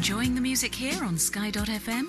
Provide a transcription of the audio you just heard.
Enjoying the music here on Sky.fm?